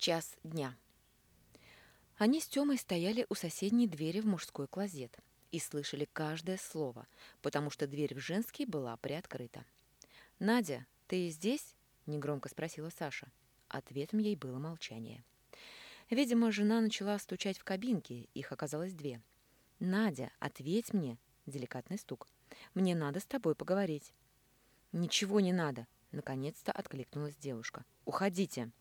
Час дня. Они с Тёмой стояли у соседней двери в мужской клозет и слышали каждое слово, потому что дверь в женский была приоткрыта. «Надя, ты здесь?» – негромко спросила Саша. Ответом ей было молчание. Видимо, жена начала стучать в кабинке, их оказалось две. «Надя, ответь мне!» – деликатный стук. «Мне надо с тобой поговорить». «Ничего не надо!» – наконец-то откликнулась девушка. «Уходите!»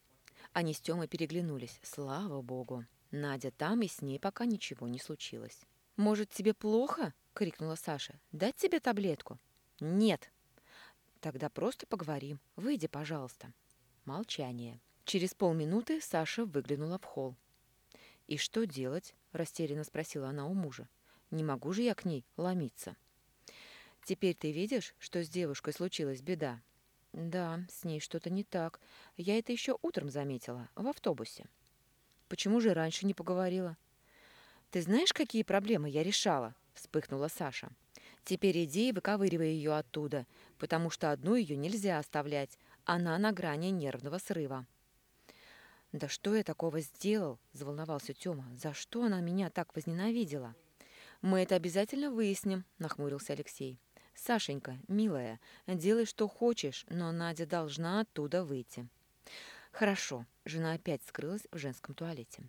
Они с Тёмой переглянулись. Слава богу! Надя там, и с ней пока ничего не случилось. «Может, тебе плохо?» — крикнула Саша. «Дать тебе таблетку?» «Нет». «Тогда просто поговорим. Выйди, пожалуйста». Молчание. Через полминуты Саша выглянула в холл. «И что делать?» — растерянно спросила она у мужа. «Не могу же я к ней ломиться». «Теперь ты видишь, что с девушкой случилась беда?» «Да, с ней что-то не так. Я это еще утром заметила, в автобусе». «Почему же раньше не поговорила?» «Ты знаешь, какие проблемы я решала?» — вспыхнула Саша. «Теперь иди и выковыривай ее оттуда, потому что одну ее нельзя оставлять. Она на грани нервного срыва». «Да что я такого сделал?» — заволновался Тёма. «За что она меня так возненавидела?» «Мы это обязательно выясним», — нахмурился Алексей. «Сашенька, милая, делай, что хочешь, но Надя должна оттуда выйти». «Хорошо», — жена опять скрылась в женском туалете.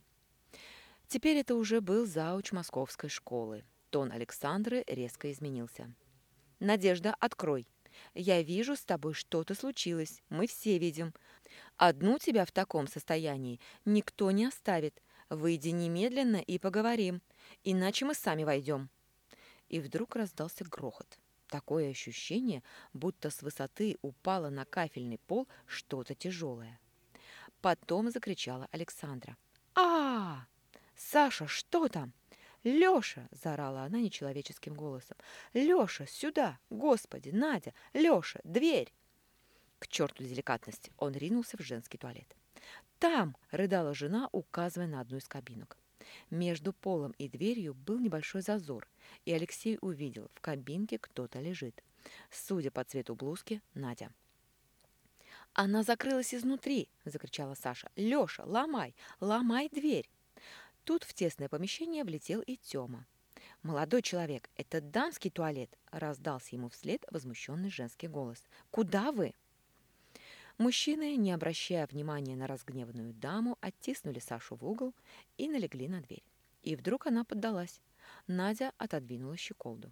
Теперь это уже был зауч московской школы. Тон Александры резко изменился. «Надежда, открой. Я вижу, с тобой что-то случилось. Мы все видим. Одну тебя в таком состоянии никто не оставит. Выйди немедленно и поговорим, иначе мы сами войдем». И вдруг раздался грохот. Такое ощущение, будто с высоты упало на кафельный пол что-то тяжелое. Потом закричала Александра. а, -а, -а! Саша, что там?» «Лёша!» – заорала она нечеловеческим голосом. «Лёша, сюда! Господи, Надя! Лёша, дверь!» К черту деликатность! Он ринулся в женский туалет. «Там!» – рыдала жена, указывая на одну из кабинок. Между полом и дверью был небольшой зазор, и Алексей увидел, в кабинке кто-то лежит. Судя по цвету блузки, Надя. «Она закрылась изнутри!» – закричала Саша. «Леша, ломай! Ломай дверь!» Тут в тесное помещение влетел и Тёма. «Молодой человек, это дамский туалет!» – раздался ему вслед возмущенный женский голос. «Куда вы?» Мужчины, не обращая внимания на разгневанную даму, оттиснули Сашу в угол и налегли на дверь. И вдруг она поддалась. Надя отодвинула щеколду.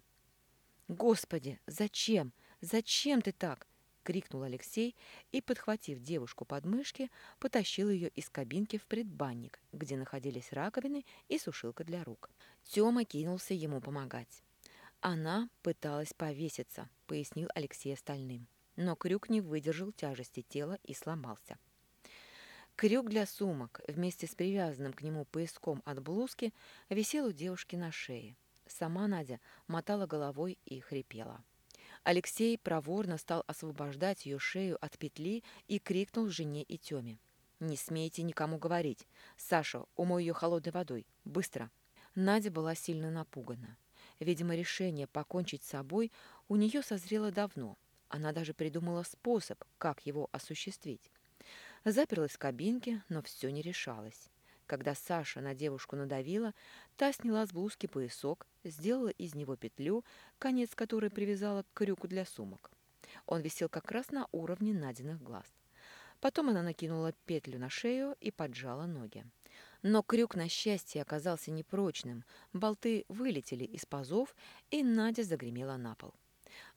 «Господи, зачем? Зачем ты так?» — крикнул Алексей и, подхватив девушку под мышки, потащил ее из кабинки в предбанник, где находились раковины и сушилка для рук. Тёма кинулся ему помогать. «Она пыталась повеситься», — пояснил Алексей остальным но крюк не выдержал тяжести тела и сломался. Крюк для сумок вместе с привязанным к нему пояском от блузки висел у девушки на шее. Сама Надя мотала головой и хрипела. Алексей проворно стал освобождать ее шею от петли и крикнул жене и Тёме. «Не смейте никому говорить. Саша, умой ее холодной водой. Быстро!» Надя была сильно напугана. Видимо, решение покончить с собой у нее созрело давно – она даже придумала способ, как его осуществить. Заперлась в кабинке, но все не решалось. Когда Саша на девушку надавила, та сняла с блузки поясок, сделала из него петлю, конец которой привязала к крюку для сумок. Он висел как раз на уровне Надиных глаз. Потом она накинула петлю на шею и поджала ноги. Но крюк, на счастье, оказался непрочным, болты вылетели из пазов, и Надя загремела на пол.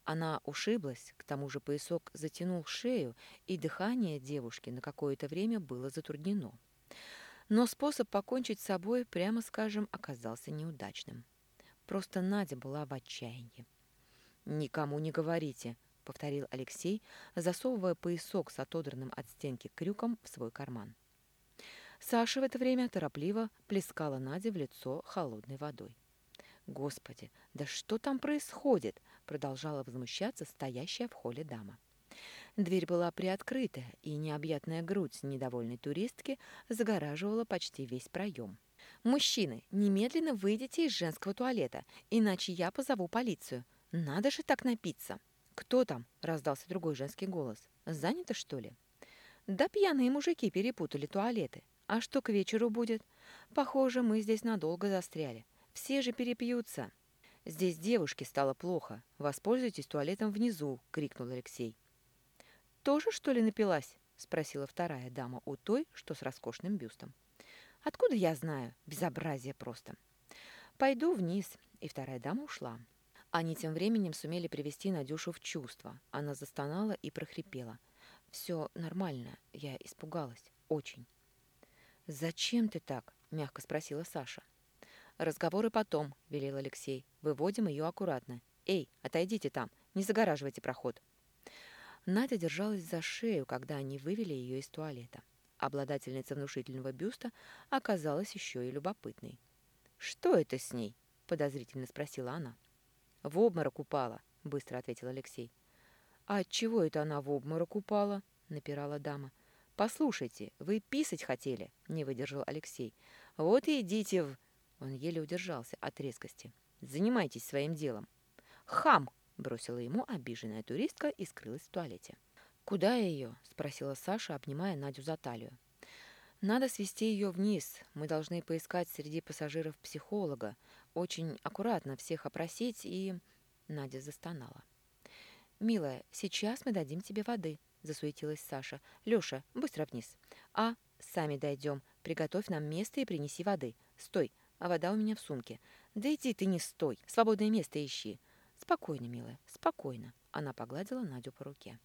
Она ушиблась, к тому же поясок затянул шею, и дыхание девушки на какое-то время было затруднено. Но способ покончить с собой, прямо скажем, оказался неудачным. Просто Надя была в отчаянии. «Никому не говорите», — повторил Алексей, засовывая поясок с отодранным от стенки крюком в свой карман. Саша в это время торопливо плескала Наде в лицо холодной водой. «Господи, да что там происходит?» продолжала возмущаться стоящая в холле дама. Дверь была приоткрыта, и необъятная грудь недовольной туристки загораживала почти весь проем. «Мужчины, немедленно выйдите из женского туалета, иначе я позову полицию. Надо же так напиться!» «Кто там?» – раздался другой женский голос. «Занято, что ли?» «Да пьяные мужики перепутали туалеты. А что к вечеру будет? Похоже, мы здесь надолго застряли. Все же перепьются. Здесь девушке стало плохо. Воспользуйтесь туалетом внизу, крикнул Алексей. Тоже, что ли, напилась? спросила вторая дама у той, что с роскошным бюстом. Откуда я знаю? Безобразие просто. Пойду вниз. И вторая дама ушла. Они тем временем сумели привести Надюшу в чувство. Она застонала и прохрипела. «Все нормально. Я испугалась. Очень». «Зачем ты так?» – мягко спросила Саша. «Разговоры потом», – велел Алексей. «Выводим ее аккуратно. Эй, отойдите там, не загораживайте проход». Надя держалась за шею, когда они вывели ее из туалета. Обладательница внушительного бюста оказалась еще и любопытной. «Что это с ней?» – подозрительно спросила она. «В обморок упала», – быстро ответил Алексей. «А чего это она в обморок упала?» – напирала дама. «Послушайте, вы писать хотели?» – не выдержал Алексей. «Вот и идите в...» Он еле удержался от резкости. «Занимайтесь своим делом». «Хам!» – бросила ему обиженная туристка и скрылась в туалете. «Куда ее?» – спросила Саша, обнимая Надю за талию. «Надо свести ее вниз. Мы должны поискать среди пассажиров психолога. Очень аккуратно всех опросить и...» Надя застонала. «Милая, сейчас мы дадим тебе воды», – засуетилась Саша. «Лёша, быстро вниз». «А, сами дойдем. Приготовь нам место и принеси воды. Стой, а вода у меня в сумке. Да иди ты не стой, свободное место ищи. Спокойно, милая, спокойно. Она погладила Надю по руке.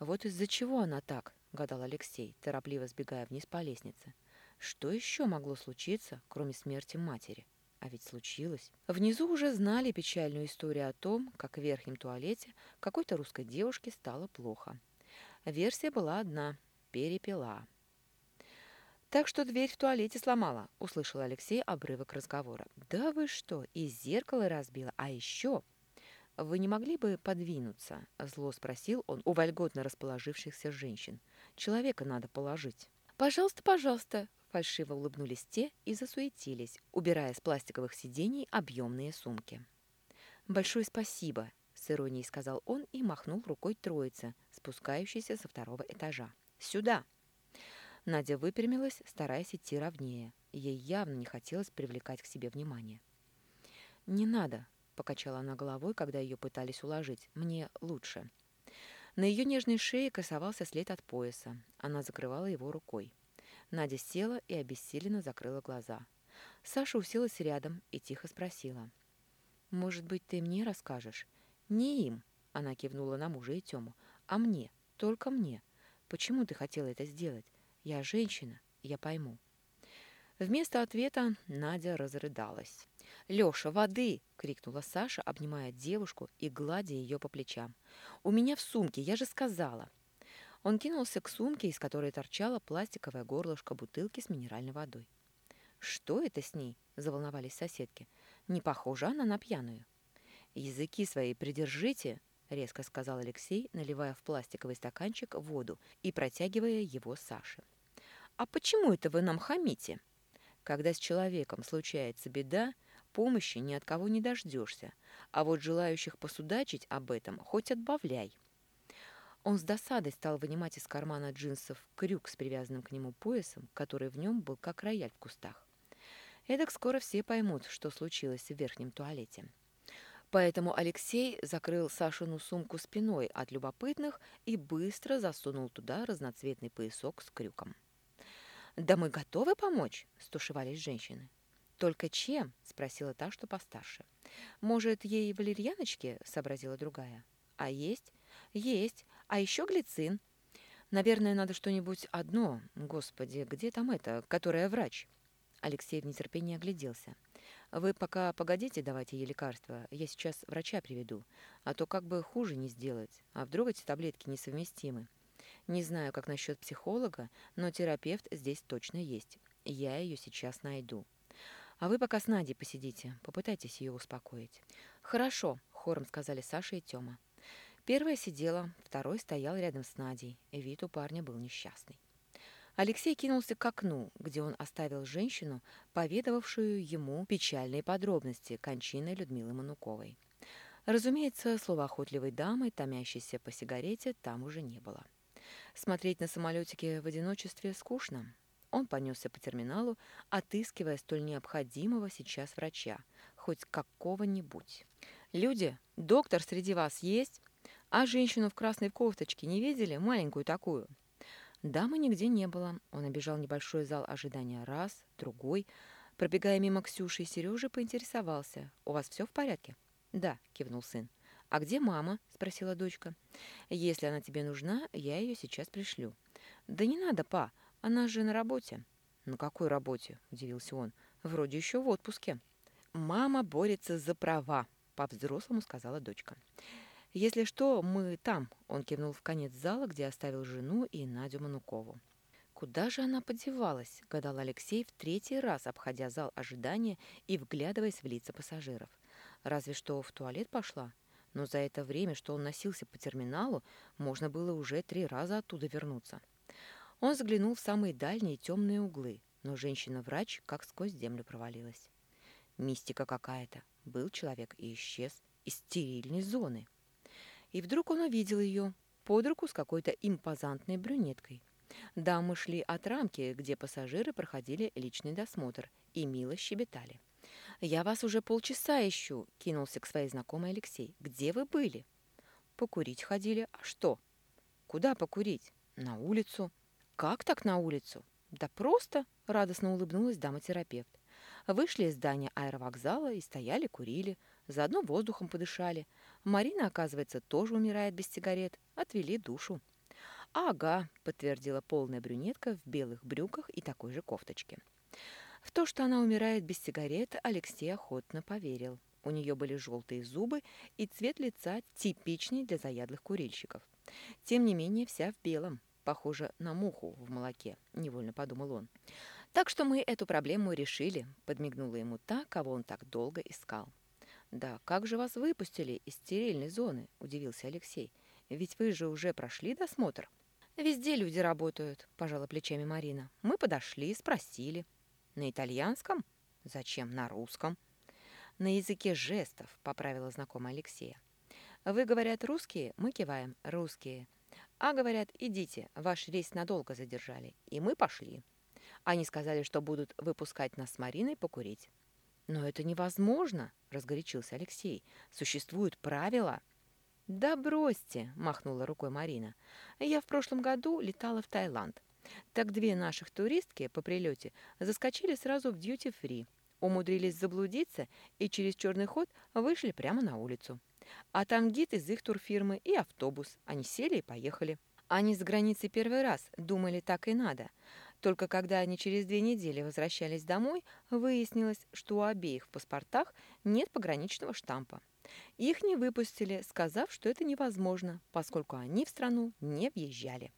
Вот из-за чего она так, гадал Алексей, торопливо сбегая вниз по лестнице. Что еще могло случиться, кроме смерти матери? А ведь случилось. Внизу уже знали печальную историю о том, как в верхнем туалете какой-то русской девушке стало плохо. Версия была одна – перепела. «Так что дверь в туалете сломала», — услышал Алексей обрывок разговора. «Да вы что, и зеркало разбила, а еще...» «Вы не могли бы подвинуться?» — зло спросил он у вольготно расположившихся женщин. «Человека надо положить». «Пожалуйста, пожалуйста!» — фальшиво улыбнулись те и засуетились, убирая с пластиковых сидений объемные сумки. «Большое спасибо!» — с иронией сказал он и махнул рукой троице, спускающейся со второго этажа. «Сюда!» Надя выпрямилась, стараясь идти ровнее. Ей явно не хотелось привлекать к себе внимание. «Не надо», — покачала она головой, когда ее пытались уложить. «Мне лучше». На ее нежной шее красовался след от пояса. Она закрывала его рукой. Надя села и обессиленно закрыла глаза. Саша уселась рядом и тихо спросила. «Может быть, ты мне расскажешь?» «Не им», — она кивнула на мужа и Тему, — «а мне, только мне. Почему ты хотела это сделать? Я женщина, я пойму. Вместо ответа Надя разрыдалась. «Лёша, воды!» — крикнула Саша, обнимая девушку и гладя ее по плечам. «У меня в сумке, я же сказала!» Он кинулся к сумке, из которой торчала пластиковое горлышко бутылки с минеральной водой. «Что это с ней?» — заволновались соседки. «Не похожа она на пьяную». «Языки свои придержите!» — резко сказал Алексей, наливая в пластиковый стаканчик воду и протягивая его Саше. «А почему это вы нам хамите?» Когда с человеком случается беда, помощи ни от кого не дождешься, а вот желающих посудачить об этом хоть отбавляй. Он с досадой стал вынимать из кармана джинсов крюк с привязанным к нему поясом, который в нем был как рояль в кустах. Эдак скоро все поймут, что случилось в верхнем туалете. Поэтому Алексей закрыл Сашину сумку спиной от любопытных и быстро засунул туда разноцветный поясок с крюком. «Да мы готовы помочь?» – стушевались женщины. «Только чем?» – спросила та, что постарше. «Может, ей валерьяночки?» – сообразила другая. «А есть?» «Есть. А еще глицин». «Наверное, надо что-нибудь одно. Господи, где там это, которая врач?» Алексей в нетерпении огляделся. «Вы пока погодите давать ей лекарства. Я сейчас врача приведу. А то как бы хуже не сделать. А вдруг эти таблетки несовместимы? Не знаю, как насчет психолога, но терапевт здесь точно есть. Я ее сейчас найду. А вы пока с Надей посидите, попытайтесь ее успокоить. Хорошо, хором сказали Саша и Тёма. Первая сидела, второй стоял рядом с Надей, вид у парня был несчастный. Алексей кинулся к окну, где он оставил женщину, поведавшую ему печальные подробности кончины Людмилы Мануковой. Разумеется, словоохотливой дамы, томящейся по сигарете, там уже не было. Смотреть на самолетики в одиночестве скучно. Он понесся по терминалу, отыскивая столь необходимого сейчас врача, хоть какого-нибудь. «Люди, доктор среди вас есть? А женщину в красной кофточке не видели? Маленькую такую?» Дамы нигде не было. Он обежал небольшой зал ожидания раз, другой. Пробегая мимо Ксюши и Сережи, поинтересовался. «У вас все в порядке?» «Да», — кивнул сын. «А где мама?» — спросила дочка. «Если она тебе нужна, я ее сейчас пришлю». «Да не надо, па, она же на работе». «На какой работе?» — удивился он. «Вроде еще в отпуске». «Мама борется за права», — по-взрослому сказала дочка. «Если что, мы там», — он кивнул в конец зала, где оставил жену и Надю Манукову. «Куда же она подевалась?» — гадал Алексей в третий раз, обходя зал ожидания и вглядываясь в лица пассажиров. «Разве что в туалет пошла?» Но за это время, что он носился по терминалу, можно было уже три раза оттуда вернуться. Он заглянул в самые дальние темные углы, но женщина-врач как сквозь землю провалилась. Мистика какая-то. Был человек и исчез из стерильной зоны. И вдруг он увидел ее под руку с какой-то импозантной брюнеткой. Дамы шли от рамки, где пассажиры проходили личный досмотр, и мило щебетали. «Я вас уже полчаса ищу», — кинулся к своей знакомой Алексей. «Где вы были?» «Покурить ходили. А что?» «Куда покурить?» «На улицу». «Как так на улицу?» «Да просто», — радостно улыбнулась дама-терапевт. Вышли из здания аэровокзала и стояли, курили. Заодно воздухом подышали. Марина, оказывается, тоже умирает без сигарет. Отвели душу. «Ага», — подтвердила полная брюнетка в белых брюках и такой же кофточке. В то, что она умирает без сигарет, Алексей охотно поверил. У нее были желтые зубы и цвет лица типичный для заядлых курильщиков. Тем не менее, вся в белом, похоже на муху в молоке, невольно подумал он. Так что мы эту проблему решили, подмигнула ему та, кого он так долго искал. «Да как же вас выпустили из стерильной зоны?» – удивился Алексей. «Ведь вы же уже прошли досмотр». «Везде люди работают», – пожала плечами Марина. «Мы подошли, спросили». «На итальянском?» «Зачем? На русском?» «На языке жестов», – поправила знакомая Алексея. «Вы, говорят, русские?» Мы киваем. «Русские». А говорят, идите, ваш рейс надолго задержали. И мы пошли. Они сказали, что будут выпускать нас с Мариной покурить. «Но это невозможно!» — разгорячился Алексей. «Существуют правила!» «Да бросьте!» — махнула рукой Марина. «Я в прошлом году летала в Таиланд. Так две наших туристки по прилете заскочили сразу в дьюти-фри, умудрились заблудиться и через черный ход вышли прямо на улицу. А там гид из их турфирмы и автобус. Они сели и поехали. Они с границы первый раз думали, так и надо. Только когда они через две недели возвращались домой, выяснилось, что у обеих в паспортах нет пограничного штампа. Их не выпустили, сказав, что это невозможно, поскольку они в страну не въезжали.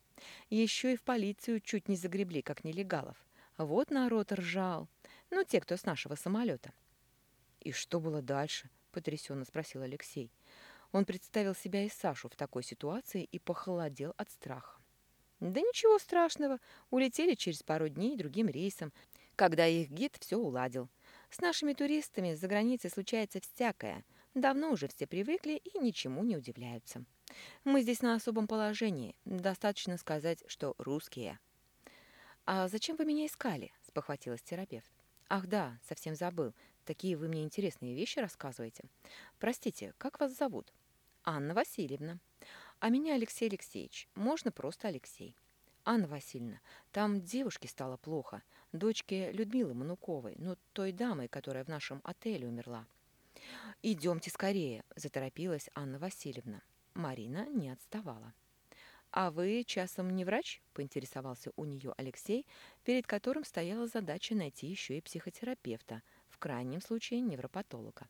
Еще и в полицию чуть не загребли, как нелегалов. Вот народ ржал. Ну, те, кто с нашего самолета. «И что было дальше?» – потрясенно спросил Алексей. Он представил себя и Сашу в такой ситуации и похолодел от страха. Да ничего страшного, улетели через пару дней другим рейсом, когда их гид все уладил. С нашими туристами за границей случается всякое. Давно уже все привыкли и ничему не удивляются. Мы здесь на особом положении. Достаточно сказать, что русские. «А зачем вы меня искали?» – спохватилась терапевт. «Ах да, совсем забыл. Такие вы мне интересные вещи рассказываете. Простите, как вас зовут?» «Анна Васильевна». А меня Алексей Алексеевич. Можно просто Алексей. Анна Васильевна, там девушке стало плохо. Дочке Людмилы Мануковой, ну, той дамы, которая в нашем отеле умерла. «Идемте скорее», – заторопилась Анна Васильевна. Марина не отставала. «А вы часом не врач?» – поинтересовался у нее Алексей, перед которым стояла задача найти еще и психотерапевта, в крайнем случае невропатолога.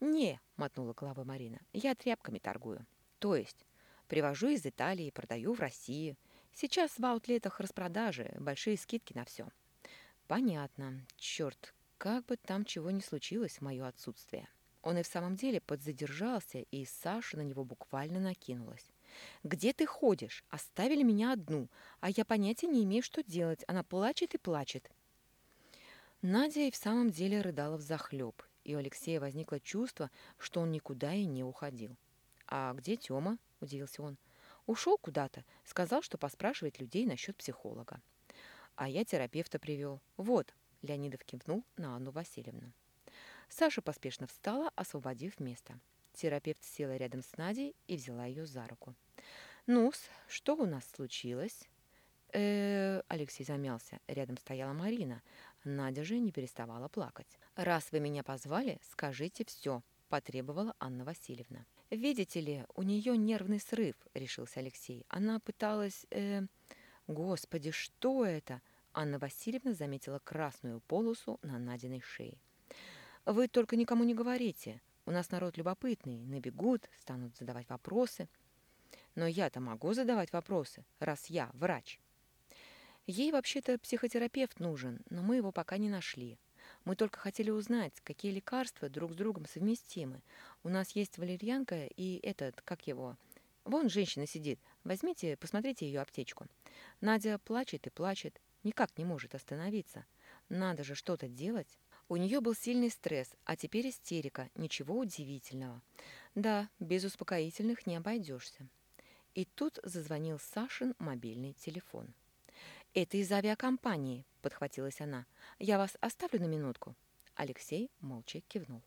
«Не», – мотнула головой Марина, – «я тряпками торгую». «То есть?» Привожу из Италии, продаю в России. Сейчас в аутлетах распродажи, большие скидки на все. Понятно. Черт, как бы там чего ни случилось в мое отсутствие. Он и в самом деле подзадержался, и Саша на него буквально накинулась. «Где ты ходишь? Оставили меня одну, а я понятия не имею, что делать. Она плачет и плачет». Надя и в самом деле рыдала взахлеб, и у Алексея возникло чувство, что он никуда и не уходил. «А где Тёма?» удивился он. Ушел куда-то, сказал, что поспрашивает людей насчет психолога. А я терапевта привел. Вот, Леонидов кивнул на Анну Васильевну. Саша поспешно встала, освободив место. Терапевт села рядом с Надей и взяла ее за руку. ну что у нас случилось?» э Алексей замялся. Рядом стояла Марина. Надя же не переставала плакать. «Раз вы меня позвали, скажите все», – потребовала Анна Васильевна. «Видите ли, у нее нервный срыв», – решился Алексей. «Она пыталась... Э... Господи, что это?» Анна Васильевна заметила красную полосу на Надиной шее. «Вы только никому не говорите. У нас народ любопытный, набегут, станут задавать вопросы. Но я-то могу задавать вопросы, раз я врач». Ей вообще-то психотерапевт нужен, но мы его пока не нашли. Мы только хотели узнать, какие лекарства друг с другом совместимы. У нас есть валерьянка и этот, как его... Вон женщина сидит. Возьмите, посмотрите ее аптечку. Надя плачет и плачет, никак не может остановиться. Надо же что-то делать. У нее был сильный стресс, а теперь истерика. Ничего удивительного. Да, без успокоительных не обойдешься. И тут зазвонил Сашин мобильный телефон. «Это из авиакомпании», — подхватилась она. «Я вас оставлю на минутку». Алексей молча кивнул.